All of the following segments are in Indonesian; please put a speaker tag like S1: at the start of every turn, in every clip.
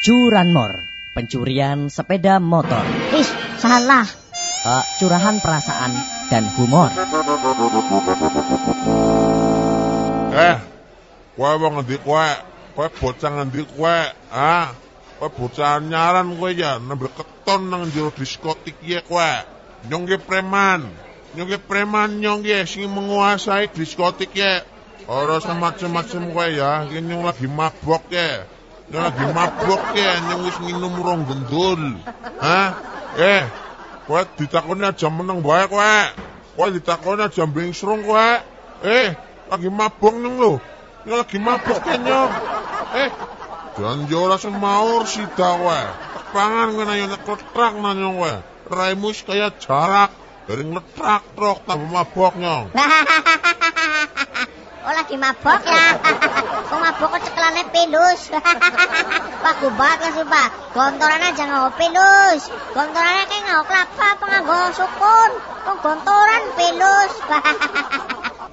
S1: Curanmor, pencurian sepeda motor.
S2: Ih, salah.
S1: Uh, curahan perasaan dan humor.
S3: Eh, kowe wong ngendi kowe? Kowe bocah ngendi kowe? Ah, kowe bocah nyaran kowe ya nembe keton nang jero diskotik ye kowe. Nyong ge preman. Nyong ge preman nyong ge sing menguasai diskotik ye. Ora semacam-macam kowe ya, iki nyong lagi mabok ye. Nyong lagi mabok ye, nyong wis minum rong gendul. Hah? Eh, kowe ditakoni aja meneng bae kowe. Kowe ditakoni aja bringsrung kowe. Eh, lagi mabok nyong lho. Nyong lagi mabok ya nyong. Eh, janji ora semaur sida kowe. Pangan kowe nanya ketrak nanya kowe. Raimu wis kaya jarak dari ngetrak truk tambah mabok nyong.
S2: oh lagi mabok ya. Kok mabok kok cekelane pelus. Pak gubat kan sumpah. Gontoran aja nggawa pelus. Gontorannya kayak nggawa kelapa apa nggawa sukun. Kok gontoran pelus.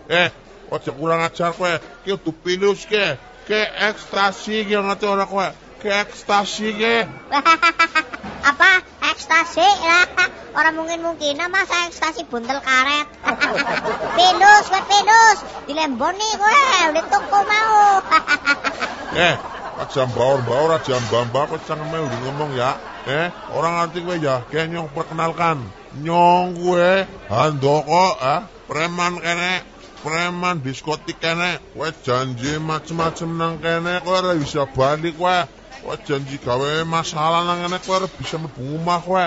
S3: Eh, aja kurang ajar kowe. Ki udu pilus ke. Ke ekstasi ki ngerti ora kowe. Ke ekstasi ke.
S2: apa? Ekstasi lah. Orang mungkin mungkin masa ekstasi buntel karet. pelus, gue pelus. Dilemboni gue, udah toko mau.
S3: Eh, aja baur-baur aja mbak-mbak kowe cangkeme udah ngomong ya. Eh, orang ngerti kowe ya. Kayak nyong perkenalkan. Nyong gue handoko ah, preman kene. Preman diskotik kene. Kowe janji macem-macem nang kene kowe ora bisa balik kowe. Kowe janji gawe masalah nang kene kowe bisa mlebu omah kowe.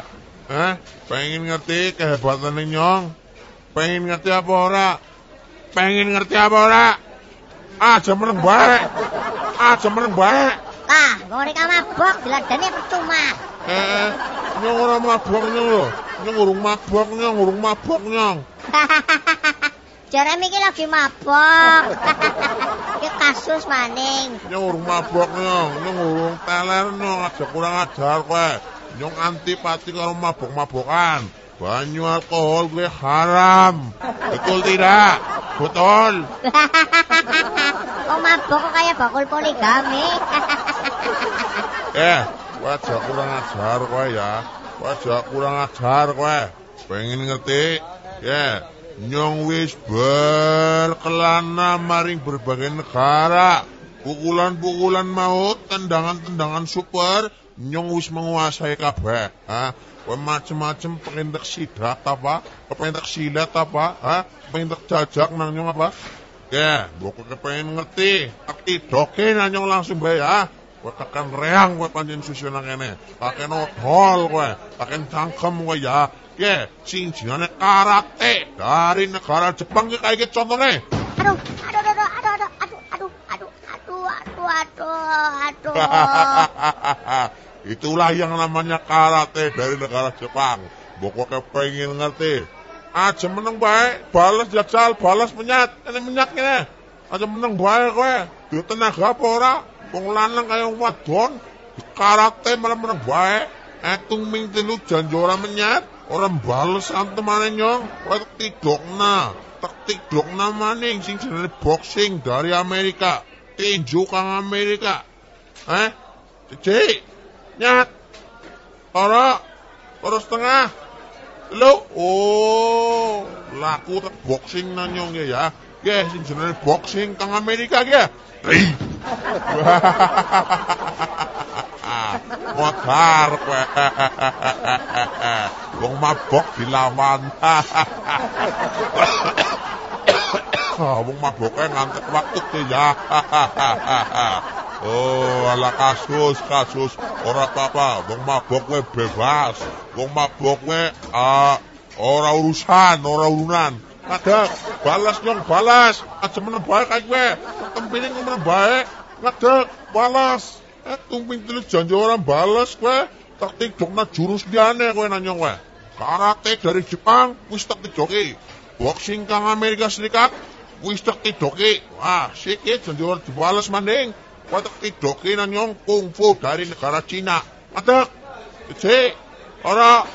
S3: Eh, pengen ngerti kehebatan nyong? Pengen ngerti apa ora? Pengen ngerti apa ora? Aja meneng bae. Aja meneng bae.
S2: Lah, ngorek mabok, diladani percuma.
S3: Eh, nyong ora mabok nyong lho. Nyong urung mabok nyong, urung mabok nyong.
S2: Jeremy iki lagi mabok. Iki kasus maning.
S3: Nyong urung mabok nyong urung teler nyong, aja kurang ajar kowe. Nyong antipati karo mabok-mabokan. Banyu alkohol gue haram. Betul tidak? Betul.
S2: Kok mabok kok kayak bakul poligami.
S3: Eh, aja kurang ajar kowe ya. Aja kurang ajar kowe. Pengen ngerti? Ya, nyong wis berkelana maring berbagai negara. Pukulan-pukulan maut, tendangan-tendangan super, nyong wis menguasai kabeh. Ha? Kowe macem-macem pengen tak sidat apa? Pengen tak silat apa? Ha? Pengen tak jajak nang nyong apa? Ya, pokoknya pengen ngerti. Tak tidoke nang nyong langsung bae ya. Kowe tekan reang kowe pancen susu nang kene. Pakai nodol kowe, pakai cangkem kowe ya. Ya, sing jenenge karate dari negara Jepang ki kayak contohnya.
S2: Aduh, aduh, aduh, aduh, aduh, aduh, aduh, aduh, aduh, aduh, aduh, aduh.
S3: Itulah yang namanya karate dari negara Jepang. Pokoknya pengen ngerti. Aja meneng bae, balas jajal, balas menyat. Ini menyat kene. Aja meneng bae kowe. Duwe tenaga apa ora? Wong lanang kaya wadon. Karate malah meneng bae. Etung ming telu janji ora menyat, ora bales antemane nyong. Kowe tak tidokna. Tak tidokna maning sing jenenge boxing dari Amerika. Tinju kang Amerika. Eh? Cek. Nyat. Ora. Ora setengah. Lo, oh, laku tak boxing nanyong ya ya. Ya, sing jenenge boxing kang Amerika ya. Hei. Modar kowe. Wong mabok dilawan. Wong maboke ngantek waktu ya. Oh, ala kasus, kasus. Ora apa-apa, wong mabok kowe bebas. Wong mabok kowe ah, ora urusan, ora urunan. Ngadeg, balas nyong, balas. Aja meneng bae kae kowe. Tempine meneng bae. Ngadeg, balas. Eh, tumping telu janji orang balas kowe. Tak tidokna jurus liyane kowe nanya kowe. Karate dari Jepang wis tak tidoki. Boxing kang Amerika Serikat wis tak tidoki. Wah, sikit janji orang dibalas maning. Kowe tak tidoki nanyong kungfu dari negara Cina. Ngadeg. Cek. Ora.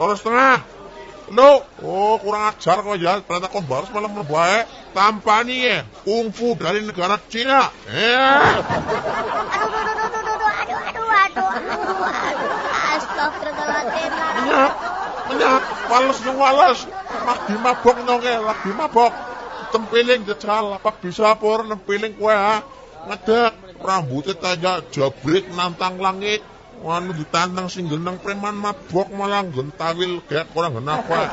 S3: Ora setengah. No, oh kurang ajar kau ya. Ternyata kau balas malah merbaik. Tampani ya, kungfu dari negara Cina. Eh.
S2: Astagfirullahaladzim. menyak minyak,
S3: wales nung wales. Lagi mabok nonge, eh. lagi mabok. Tempiling jejal, apa bisa pur nempiling kue ha. Ngedek, rambutnya tanya jabrik nantang langit. Wanu ditantang sing geneng preman mabok malah gentawil kayak kurang kenapa.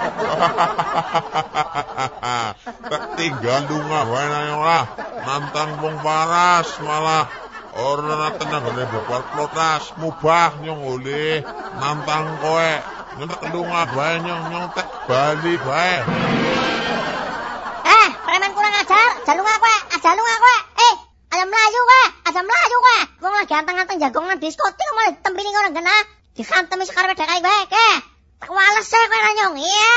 S3: Tak tinggal dunga wae nang ora nantang wong paras malah Ora tenagane bapak protes mubah nyong oleh nantang kowe nyentek lunga bae nyong nyong tek bali bae.
S2: Eh, preman kurang ajar, jalunga kowe, ajalunga kowe. Eh, aja melayu kowe, aja melayu kowe. Wong lagi anteng-anteng jagongan diskotik malah ditempeli orang kena. Dikantemi sekarepe dekai kowe, ke. Tak wales e kowe nanyong. Iya.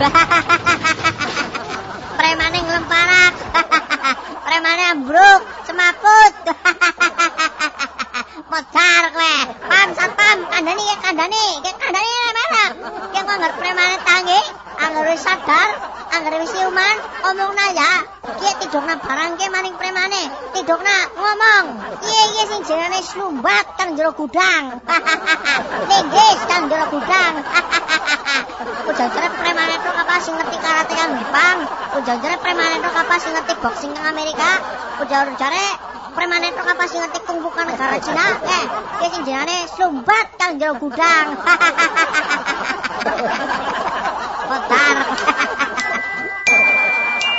S2: Premane nglemparak. Premane ambruk, semaput. Modar kowe. Pam satpam, kandhani ke kandhani, ke kandhani merah. Ki ngerti premane tangi, angger wis sadar, angger wis siuman, omongna ya. Ki tidokna barang ke maning premane, tidokna ngomong. Iye iye sing jenenge slumbat kang jero gudang. Linggis kang jero gudang. Tok apa sing ngerti karate kang Jepang. Ujajare premane tok apa sing ngerti boxing kang Amerika. Ujajare premane tok apa sing ngerti kungfu kang negara Cina. Eh, ki sing jenenge slumbat kang jero gudang. Kotar.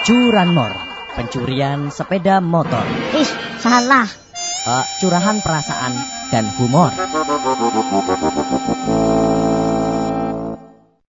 S1: Curanmor, pencurian sepeda motor.
S2: Ih, salah.
S1: Eh, curahan perasaan dan humor.